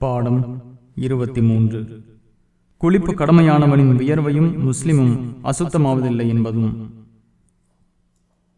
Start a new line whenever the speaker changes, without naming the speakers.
பாடம் இருபத்தி மூன்று குளிப்பு கடமையானவனின் வியர்வையும் முஸ்லிமும் அசுத்தமாவதில்லை என்பதும்